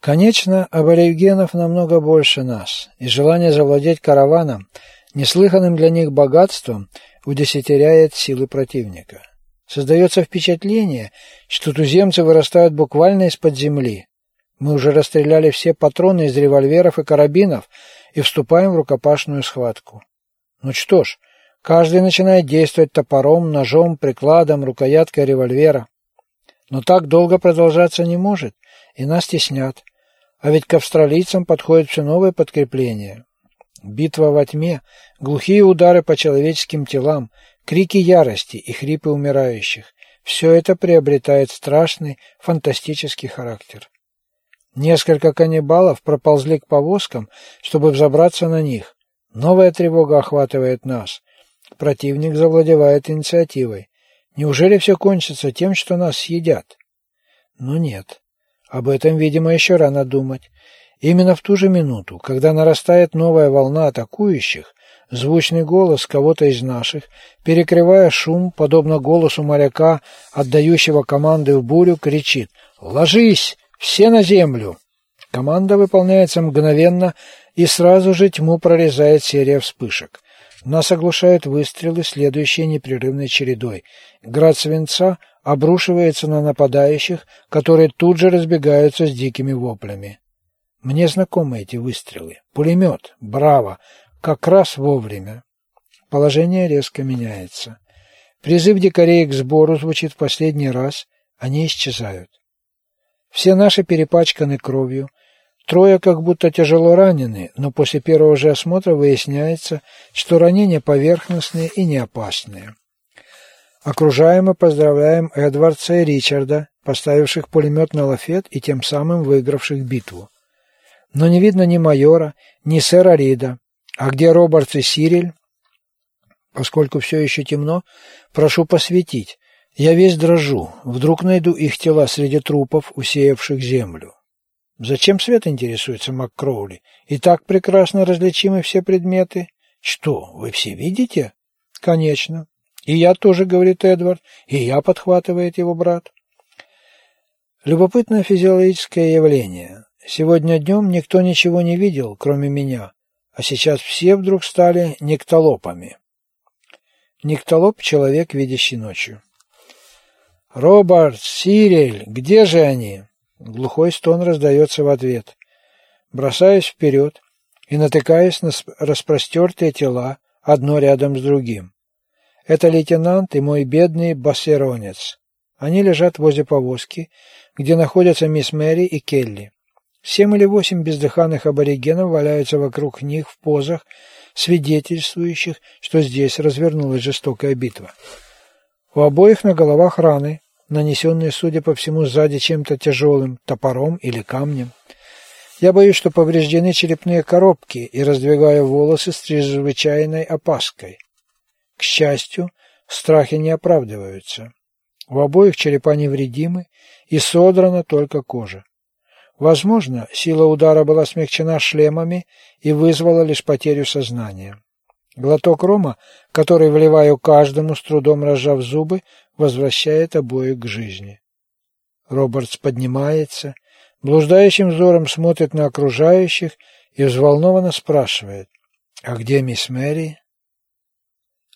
Конечно, аборигенов намного больше нас, и желание завладеть караваном, неслыханным для них богатством, удесятеряет силы противника. Создается впечатление, что туземцы вырастают буквально из-под земли. Мы уже расстреляли все патроны из револьверов и карабинов и вступаем в рукопашную схватку. Ну что ж, каждый начинает действовать топором, ножом, прикладом, рукояткой револьвера. Но так долго продолжаться не может, и нас теснят. А ведь к австралийцам подходит все новое подкрепление. Битва во тьме, глухие удары по человеческим телам, крики ярости и хрипы умирающих – все это приобретает страшный, фантастический характер. Несколько каннибалов проползли к повозкам, чтобы взобраться на них. Новая тревога охватывает нас. Противник завладевает инициативой. Неужели все кончится тем, что нас съедят? Но нет. Об этом, видимо, еще рано думать. Именно в ту же минуту, когда нарастает новая волна атакующих, звучный голос кого-то из наших, перекрывая шум, подобно голосу моряка, отдающего команды в бурю, кричит «Ложись! Все на землю!» Команда выполняется мгновенно, и сразу же тьму прорезает серия вспышек. Нас оглушают выстрелы, следующие непрерывной чередой. Град свинца обрушивается на нападающих, которые тут же разбегаются с дикими воплями. Мне знакомы эти выстрелы. Пулемет. Браво. Как раз вовремя. Положение резко меняется. Призыв дикарей к сбору звучит в последний раз. Они исчезают. Все наши перепачканы кровью. Трое как будто тяжело ранены, но после первого же осмотра выясняется, что ранения поверхностные и не опасные. Окружаем и поздравляем Эдвардса и Ричарда, поставивших пулемет на лафет и тем самым выигравших битву. Но не видно ни майора, ни сэра Рида. А где Робертс и Сириль? Поскольку все еще темно, прошу посветить. Я весь дрожу. Вдруг найду их тела среди трупов, усеявших землю. Зачем свет интересуется МакКроули? И так прекрасно различимы все предметы. Что, вы все видите? Конечно. И я тоже, говорит Эдвард, и я, подхватывает его брат. Любопытное физиологическое явление. Сегодня днем никто ничего не видел, кроме меня, а сейчас все вдруг стали нектолопами. Нектолоп – человек, видящий ночью. «Роберт, Сирель, где же они?» Глухой стон раздается в ответ. Бросаюсь вперед и натыкаюсь на распростертые тела, одно рядом с другим. Это лейтенант и мой бедный бассеронец. Они лежат возле повозки, где находятся мисс Мэри и Келли. Семь или восемь бездыханных аборигенов валяются вокруг них в позах, свидетельствующих, что здесь развернулась жестокая битва. У обоих на головах раны, нанесенные, судя по всему, сзади чем-то тяжелым, топором или камнем. Я боюсь, что повреждены черепные коробки и раздвигаю волосы с чрезвычайной опаской. К счастью, страхи не оправдываются. У обоих черепа невредимы и содрана только кожа. Возможно, сила удара была смягчена шлемами и вызвала лишь потерю сознания. Глоток рома, который вливаю каждому, с трудом разжав зубы, возвращает обоих к жизни. Робертс поднимается, блуждающим взором смотрит на окружающих и взволнованно спрашивает, «А где мисс Мэри?»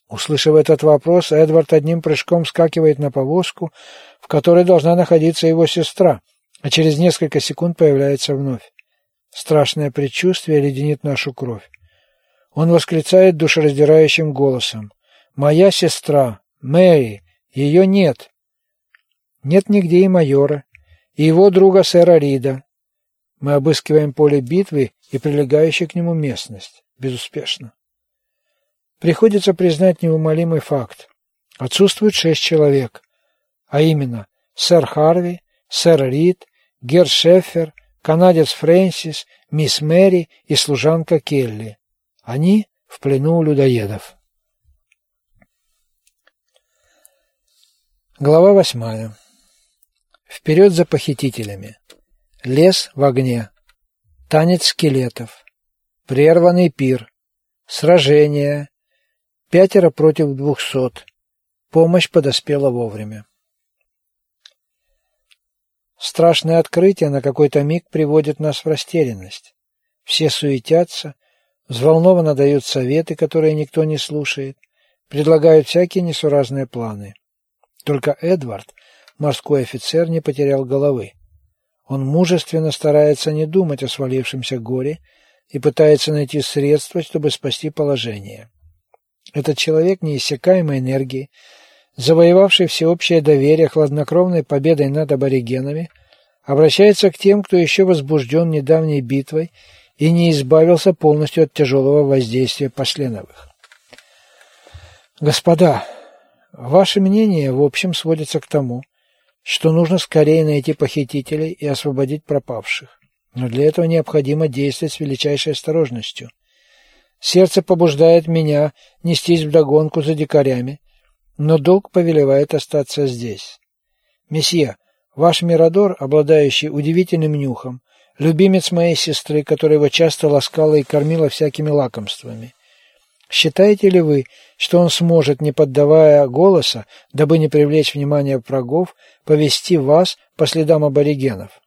Услышав этот вопрос, Эдвард одним прыжком скакивает на повозку, в которой должна находиться его сестра, а через несколько секунд появляется вновь. Страшное предчувствие леденит нашу кровь. Он восклицает душераздирающим голосом. «Моя сестра! Мэри! Ее нет!» Нет нигде и майора, и его друга сэра Рида. Мы обыскиваем поле битвы и прилегающую к нему местность. Безуспешно. Приходится признать неумолимый факт. Отсутствует шесть человек, а именно сэр Харви, сэр Рид, Гер Шеффер, канадец Фрэнсис, мисс Мэри и служанка Келли. Они в плену у людоедов. Глава восьмая. Вперед за похитителями. Лес в огне. Танец скелетов. Прерванный пир. Сражение. Пятеро против двухсот. Помощь подоспела вовремя. Страшное открытие на какой-то миг приводит нас в растерянность. Все суетятся, взволнованно дают советы, которые никто не слушает, предлагают всякие несуразные планы. Только Эдвард, морской офицер, не потерял головы. Он мужественно старается не думать о свалившемся горе и пытается найти средства, чтобы спасти положение. Этот человек неиссякаемой энергии, завоевавший всеобщее доверие хладнокровной победой над аборигенами, обращается к тем, кто еще возбужден недавней битвой и не избавился полностью от тяжелого воздействия посленовых. Господа, ваше мнение в общем сводится к тому, что нужно скорее найти похитителей и освободить пропавших. Но для этого необходимо действовать с величайшей осторожностью. Сердце побуждает меня нестись вдогонку за дикарями, но долг повелевает остаться здесь. Месье, ваш Мирадор, обладающий удивительным нюхом, любимец моей сестры, которая его часто ласкала и кормила всякими лакомствами. Считаете ли вы, что он сможет, не поддавая голоса, дабы не привлечь внимание врагов, повести вас по следам аборигенов?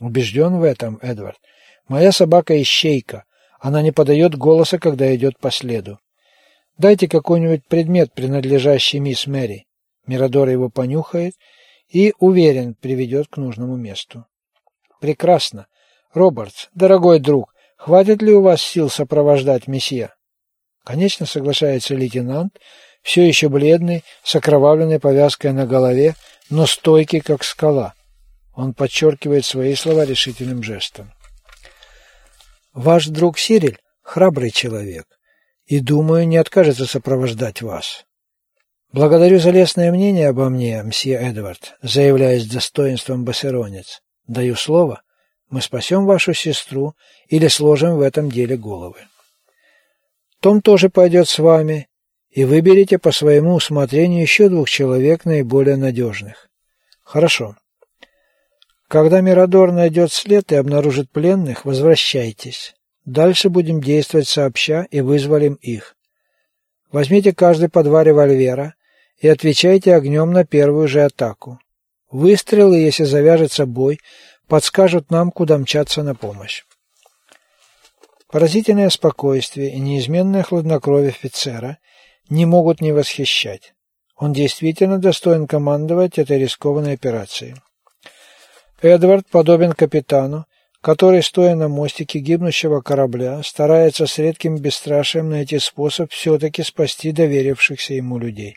Убежден в этом, Эдвард. Моя собака ищейка. Она не подает голоса, когда идет по следу. Дайте какой-нибудь предмет, принадлежащий мисс Мэри. Мирадор его понюхает и, уверен, приведет к нужному месту. Прекрасно. Робертс, дорогой друг, хватит ли у вас сил сопровождать месье? Конечно, соглашается лейтенант, все еще бледный, с окровавленной повязкой на голове, но стойкий, как скала. Он подчеркивает свои слова решительным жестом. Ваш друг Сириль – храбрый человек и, думаю, не откажется сопровождать вас. Благодарю за лестное мнение обо мне, мсье Эдвард, заявляя с достоинством басеронец. Даю слово, мы спасем вашу сестру или сложим в этом деле головы. Том тоже пойдет с вами, и выберите по своему усмотрению еще двух человек наиболее надежных. Хорошо. Когда Мирадор найдет след и обнаружит пленных, возвращайтесь. Дальше будем действовать сообща и вызволим их. Возьмите каждый по два револьвера и отвечайте огнем на первую же атаку. Выстрелы, если завяжется бой, подскажут нам, куда мчаться на помощь. Поразительное спокойствие и неизменное хладнокровие офицера не могут не восхищать. Он действительно достоин командовать этой рискованной операцией. Эдвард подобен капитану, который, стоя на мостике гибнущего корабля, старается с редким бесстрашием найти способ все-таки спасти доверившихся ему людей.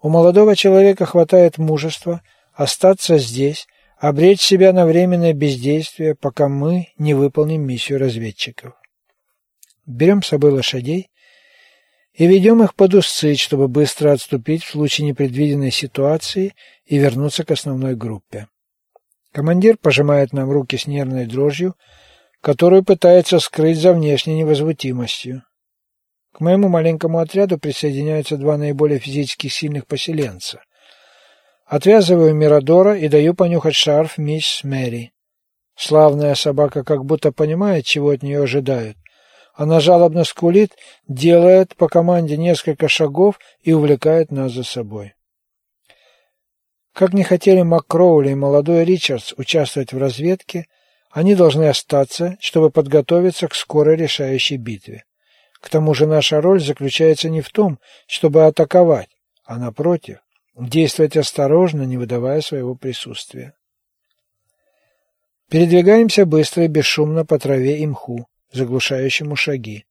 У молодого человека хватает мужества остаться здесь, обречь себя на временное бездействие, пока мы не выполним миссию разведчиков. Берем с собой лошадей и ведем их под узцы, чтобы быстро отступить в случае непредвиденной ситуации и вернуться к основной группе. Командир пожимает нам руки с нервной дрожью, которую пытается скрыть за внешней невозмутимостью. К моему маленькому отряду присоединяются два наиболее физически сильных поселенца. Отвязываю Мирадора и даю понюхать шарф мисс Мэри. Славная собака как будто понимает, чего от нее ожидают. Она жалобно скулит, делает по команде несколько шагов и увлекает нас за собой. Как не хотели МакКроули и молодой Ричардс участвовать в разведке, они должны остаться, чтобы подготовиться к скорой решающей битве. К тому же наша роль заключается не в том, чтобы атаковать, а напротив, действовать осторожно, не выдавая своего присутствия. Передвигаемся быстро и бесшумно по траве и мху, заглушающему шаги.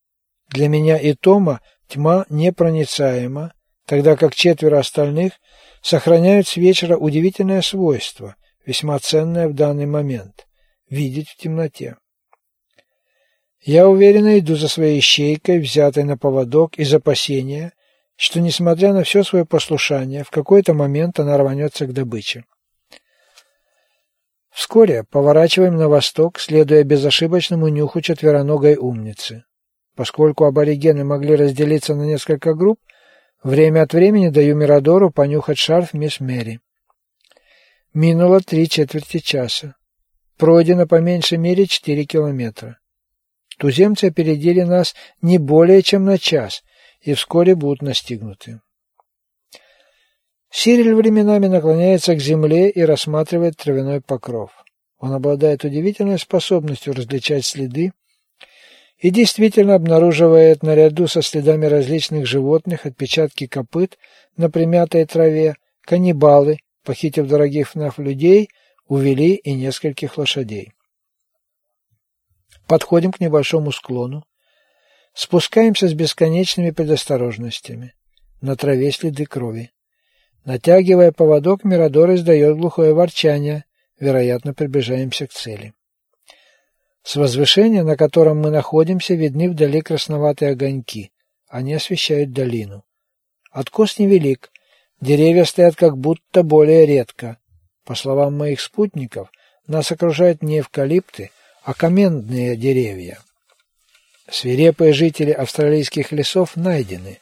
Для меня и Тома тьма непроницаема, тогда как четверо остальных сохраняют с вечера удивительное свойство, весьма ценное в данный момент – видеть в темноте. Я уверенно иду за своей щейкой, взятой на поводок из опасения, что, несмотря на все свое послушание, в какой-то момент она рванется к добыче. Вскоре поворачиваем на восток, следуя безошибочному нюху четвероногой умницы. Поскольку аборигены могли разделиться на несколько групп, Время от времени даю Мирадору понюхать шарф мисс Мэри. Минуло три четверти часа. Пройдено по меньшей мере четыре километра. Туземцы опередили нас не более чем на час и вскоре будут настигнуты. Сириль временами наклоняется к земле и рассматривает травяной покров. Он обладает удивительной способностью различать следы и действительно обнаруживает наряду со следами различных животных отпечатки копыт на примятой траве, каннибалы, похитив дорогих ФНАФ людей, увели и нескольких лошадей. Подходим к небольшому склону, спускаемся с бесконечными предосторожностями. На траве следы крови. Натягивая поводок, Мирадор издает глухое ворчание, вероятно, приближаемся к цели. С возвышения, на котором мы находимся, видны вдали красноватые огоньки. Они освещают долину. Откос невелик, деревья стоят как будто более редко. По словам моих спутников, нас окружают не эвкалипты, а каменные деревья. Свирепые жители австралийских лесов найдены.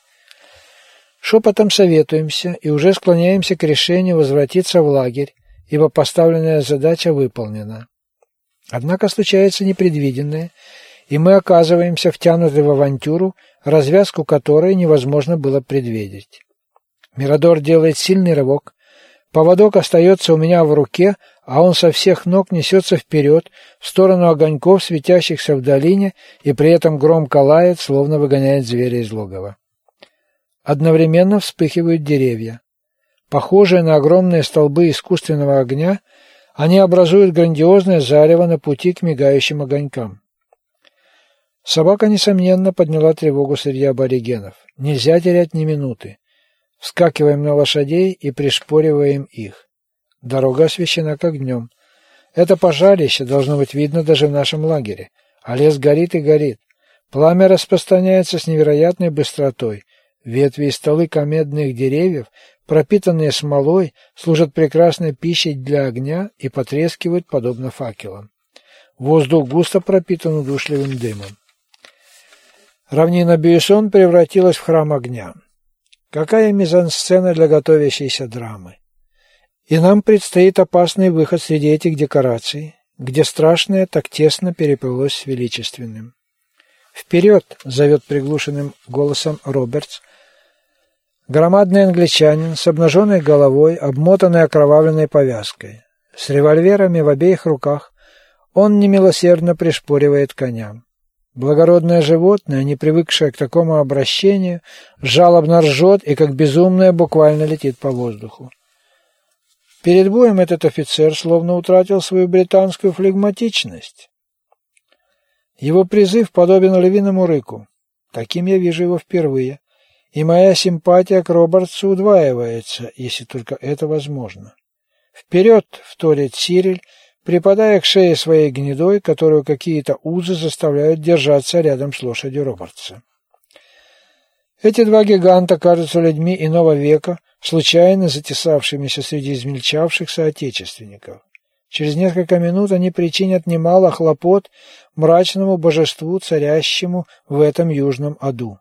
Шепотом советуемся и уже склоняемся к решению возвратиться в лагерь, ибо поставленная задача выполнена. Однако случается непредвиденное, и мы оказываемся втянуты в авантюру, развязку которой невозможно было предвидеть. Мирадор делает сильный рывок, поводок остается у меня в руке, а он со всех ног несется вперед, в сторону огоньков, светящихся в долине, и при этом громко лает, словно выгоняет зверя из логова. Одновременно вспыхивают деревья. Похожие на огромные столбы искусственного огня, они образуют грандиозное зарево на пути к мигающим огонькам. Собака, несомненно, подняла тревогу среди аборигенов. Нельзя терять ни минуты. Вскакиваем на лошадей и пришпориваем их. Дорога освещена как днем. Это пожарище должно быть видно даже в нашем лагере, а лес горит и горит. Пламя распространяется с невероятной быстротой. Ветви и стволы комедных деревьев пропитанные смолой, служат прекрасной пищей для огня и потрескивают подобно факелам. Воздух густо пропитан удушливым дымом. Равнина Бюйсон превратилась в храм огня. Какая мизансцена для готовящейся драмы! И нам предстоит опасный выход среди этих декораций, где страшное так тесно переплылось с величественным. «Вперед!» — зовет приглушенным голосом Робертс — Громадный англичанин с обнаженной головой, обмотанный окровавленной повязкой. С револьверами в обеих руках он немилосердно пришпоривает коня. Благородное животное, не привыкшее к такому обращению, жалобно ржет и как безумное буквально летит по воздуху. Перед боем этот офицер словно утратил свою британскую флегматичность. Его призыв подобен львиному рыку. Таким я вижу его впервые и моя симпатия к Робертсу удваивается, если только это возможно. «Вперед!» — вторит Сириль, припадая к шее своей гнедой, которую какие-то узы заставляют держаться рядом с лошадью Робертса. Эти два гиганта кажутся людьми иного века, случайно затесавшимися среди измельчавших соотечественников. Через несколько минут они причинят немало хлопот мрачному божеству, царящему в этом южном аду.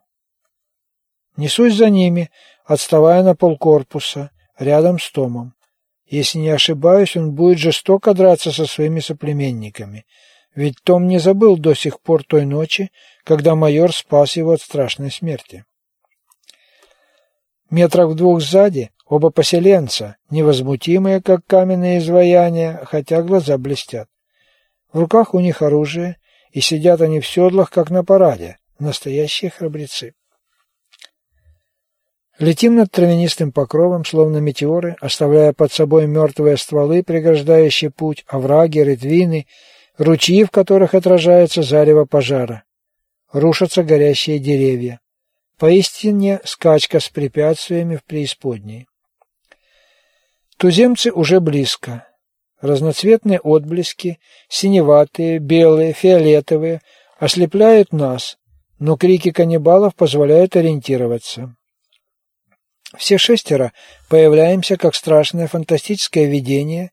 Несусь за ними, отставая на полкорпуса, рядом с Томом. Если не ошибаюсь, он будет жестоко драться со своими соплеменниками, ведь Том не забыл до сих пор той ночи, когда майор спас его от страшной смерти. Метрах в двух сзади оба поселенца, невозмутимые, как каменные изваяния, хотя глаза блестят. В руках у них оружие, и сидят они в седлах, как на параде, настоящие храбрецы. Летим над травянистым покровом, словно метеоры, оставляя под собой мертвые стволы, преграждающие путь, овраги, редвины, ручьи, в которых отражается зарево пожара. Рушатся горящие деревья. Поистине скачка с препятствиями в преисподней. Туземцы уже близко. Разноцветные отблески, синеватые, белые, фиолетовые, ослепляют нас, но крики каннибалов позволяют ориентироваться. Все шестеро появляемся как страшное фантастическое видение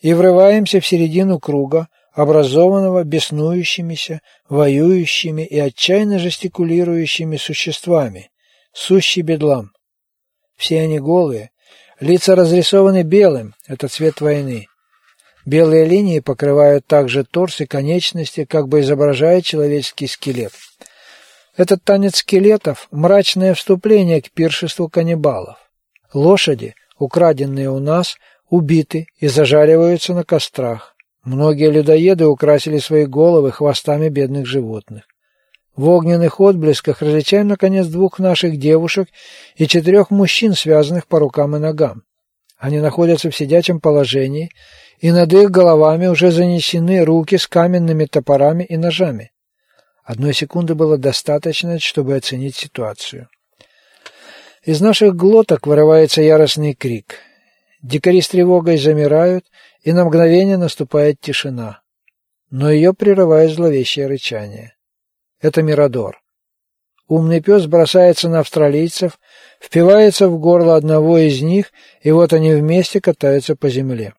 и врываемся в середину круга, образованного беснующимися, воюющими и отчаянно жестикулирующими существами, сущий бедлам. Все они голые, лица разрисованы белым, это цвет войны. Белые линии покрывают также торс и конечности, как бы изображая человеческий скелет. Этот танец скелетов – мрачное вступление к пиршеству каннибалов. Лошади, украденные у нас, убиты и зажариваются на кострах. Многие людоеды украсили свои головы хвостами бедных животных. В огненных отблесках различаем, наконец, двух наших девушек и четырех мужчин, связанных по рукам и ногам. Они находятся в сидячем положении, и над их головами уже занесены руки с каменными топорами и ножами. Одной секунды было достаточно, чтобы оценить ситуацию. Из наших глоток вырывается яростный крик. Дикари с тревогой замирают, и на мгновение наступает тишина. Но ее прерывает зловещее рычание. Это Мирадор. Умный пес бросается на австралийцев, впивается в горло одного из них, и вот они вместе катаются по земле.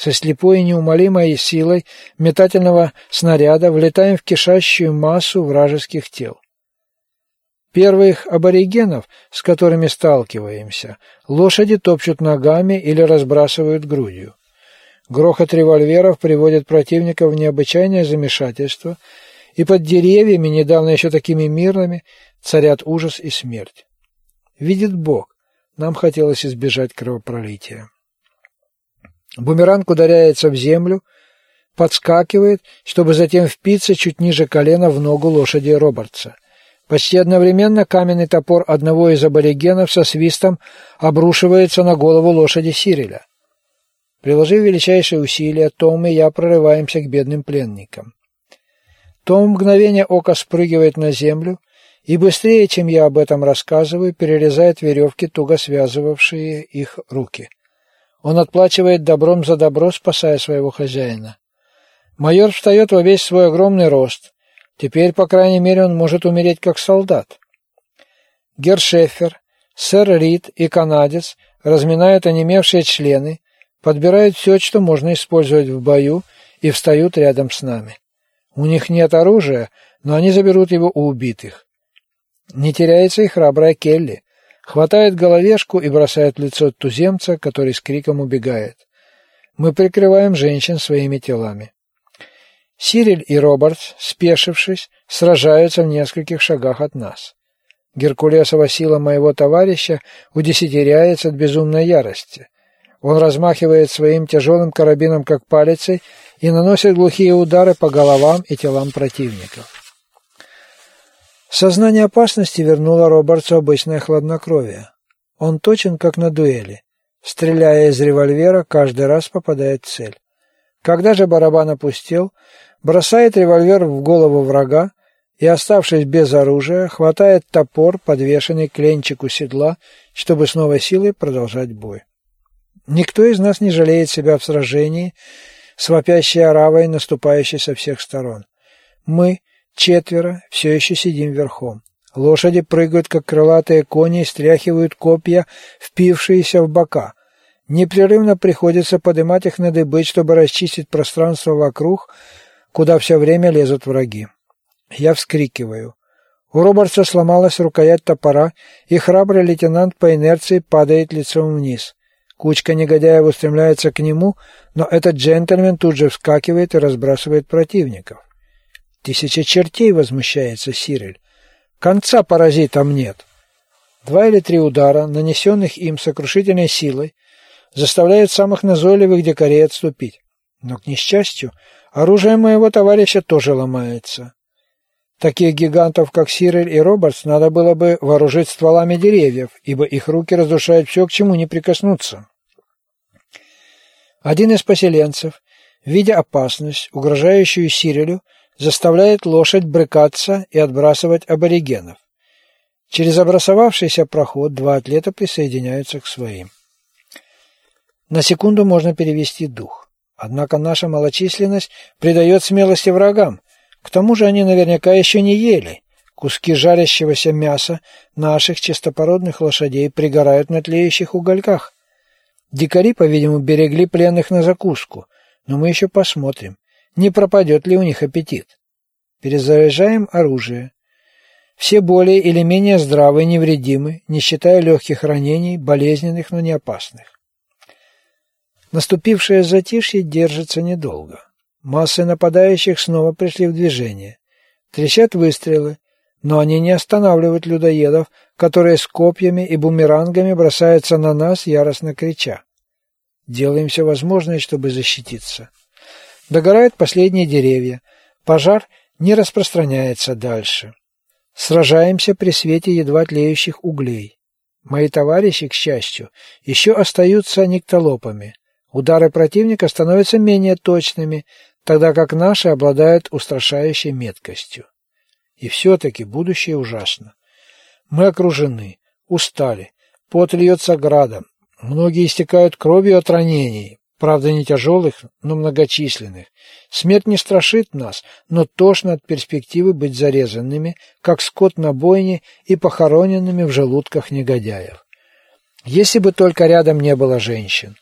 Со слепой и неумолимой силой метательного снаряда влетаем в кишащую массу вражеских тел. Первых аборигенов, с которыми сталкиваемся, лошади топчут ногами или разбрасывают грудью. Грохот револьверов приводит противника в необычайное замешательство – и под деревьями, недавно еще такими мирными, царят ужас и смерть. Видит Бог, нам хотелось избежать кровопролития. Бумеранг ударяется в землю, подскакивает, чтобы затем впиться чуть ниже колена в ногу лошади Робертса. Почти одновременно каменный топор одного из аборигенов со свистом обрушивается на голову лошади Сириля. Приложив величайшие усилия, Том и я прорываемся к бедным пленникам. Том в мгновение ока спрыгивает на землю и быстрее, чем я об этом рассказываю, перерезает веревки, туго связывавшие их руки. Он отплачивает добром за добро, спасая своего хозяина. Майор встает во весь свой огромный рост. Теперь, по крайней мере, он может умереть как солдат. Гершефер, сэр Рид и канадец разминают онемевшие члены, подбирают все, что можно использовать в бою, и встают рядом с нами. У них нет оружия, но они заберут его у убитых. Не теряется и храбрая Келли. Хватает головешку и бросает лицо туземца, который с криком убегает. Мы прикрываем женщин своими телами. Сириль и Робертс, спешившись, сражаются в нескольких шагах от нас. Геркулесова сила моего товарища удесятеряется от безумной ярости. Он размахивает своим тяжелым карабином как палицей и наносит глухие удары по головам и телам противников. Сознание опасности вернуло Робертсу обычное хладнокровие. Он точен, как на дуэли. Стреляя из револьвера, каждый раз попадает в цель. Когда же барабан опустел, бросает револьвер в голову врага и, оставшись без оружия, хватает топор, подвешенный к ленчику седла, чтобы с новой силой продолжать бой. Никто из нас не жалеет себя в сражении с вопящей оравой, наступающей со всех сторон. Мы, четверо, все еще сидим верхом. Лошади прыгают, как крылатые кони, и стряхивают копья, впившиеся в бока. Непрерывно приходится поднимать их на дыбы, чтобы расчистить пространство вокруг, куда все время лезут враги. Я вскрикиваю. У Робертса сломалась рукоять топора, и храбрый лейтенант по инерции падает лицом вниз. Кучка негодяев устремляется к нему, но этот джентльмен тут же вскакивает и разбрасывает противников. «Тысяча чертей!» — возмущается Сириль. «Конца паразитам нет!» Два или три удара, нанесенных им сокрушительной силой, заставляют самых назойливых дикарей отступить. Но, к несчастью, оружие моего товарища тоже ломается. Таких гигантов, как Сирель и Робертс, надо было бы вооружить стволами деревьев, ибо их руки разрушают все, к чему не прикоснуться. Один из поселенцев, видя опасность, угрожающую Сирилю, заставляет лошадь брыкаться и отбрасывать аборигенов. Через образовавшийся проход два атлета присоединяются к своим. На секунду можно перевести дух. Однако наша малочисленность придает смелости врагам. К тому же они наверняка еще не ели. Куски жарящегося мяса наших чистопородных лошадей пригорают на тлеющих угольках. Дикари, по-видимому, берегли пленных на закуску, но мы еще посмотрим, не пропадет ли у них аппетит. Перезаряжаем оружие. Все более или менее здравы и невредимы, не считая легких ранений, болезненных, но не опасных. Наступившее затишье держится недолго. Массы нападающих снова пришли в движение. Трещат выстрелы. но они не останавливают людоедов, которые с копьями и бумерангами бросаются на нас, яростно крича. Делаем все возможное, чтобы защититься. Догорают последние деревья. Пожар не распространяется дальше. Сражаемся при свете едва тлеющих углей. Мои товарищи, к счастью, еще остаются никтолопами. Удары противника становятся менее точными, тогда как наши обладают устрашающей меткостью. И все-таки будущее ужасно. Мы окружены, устали, пот льется градом, многие истекают кровью от ранений, правда не тяжелых, но многочисленных. Смерть не страшит нас, но тошно от перспективы быть зарезанными, как скот на бойне и похороненными в желудках негодяев. Если бы только рядом не было женщин.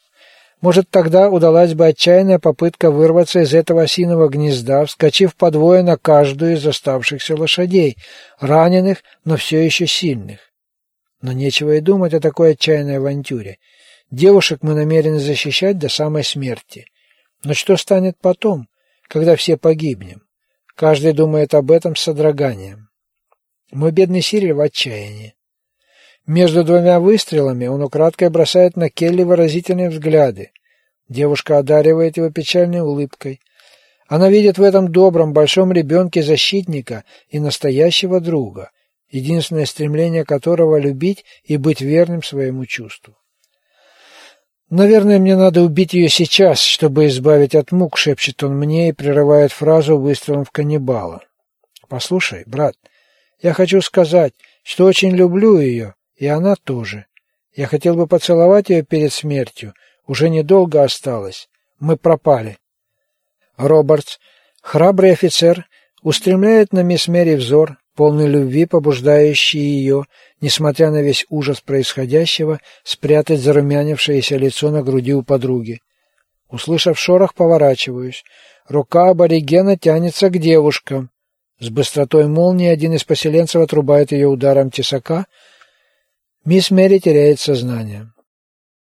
Может, тогда удалась бы отчаянная попытка вырваться из этого осиного гнезда, вскочив подвое на каждую из оставшихся лошадей, раненых, но все еще сильных. Но нечего и думать о такой отчаянной авантюре. Девушек мы намерены защищать до самой смерти. Но что станет потом, когда все погибнем? Каждый думает об этом с содроганием. Мой бедный Сириль в отчаянии. Между двумя выстрелами он украдкой бросает на Келли выразительные взгляды. Девушка одаривает его печальной улыбкой. Она видит в этом добром, большом ребенке защитника и настоящего друга, единственное стремление которого — любить и быть верным своему чувству. «Наверное, мне надо убить ее сейчас, чтобы избавить от мук», — шепчет он мне и прерывает фразу выстрелом в каннибала. «Послушай, брат, я хочу сказать, что очень люблю ее, и она тоже. Я хотел бы поцеловать ее перед смертью. Уже недолго осталось. Мы пропали. Робертс, храбрый офицер, устремляет на мисс Мэри взор, полный любви, побуждающий ее, несмотря на весь ужас происходящего, спрятать зарумянившееся лицо на груди у подруги. Услышав шорох, поворачиваюсь. Рука аборигена тянется к девушкам. С быстротой молнии один из поселенцев отрубает ее ударом тесака — Мисс Мэри теряет сознание.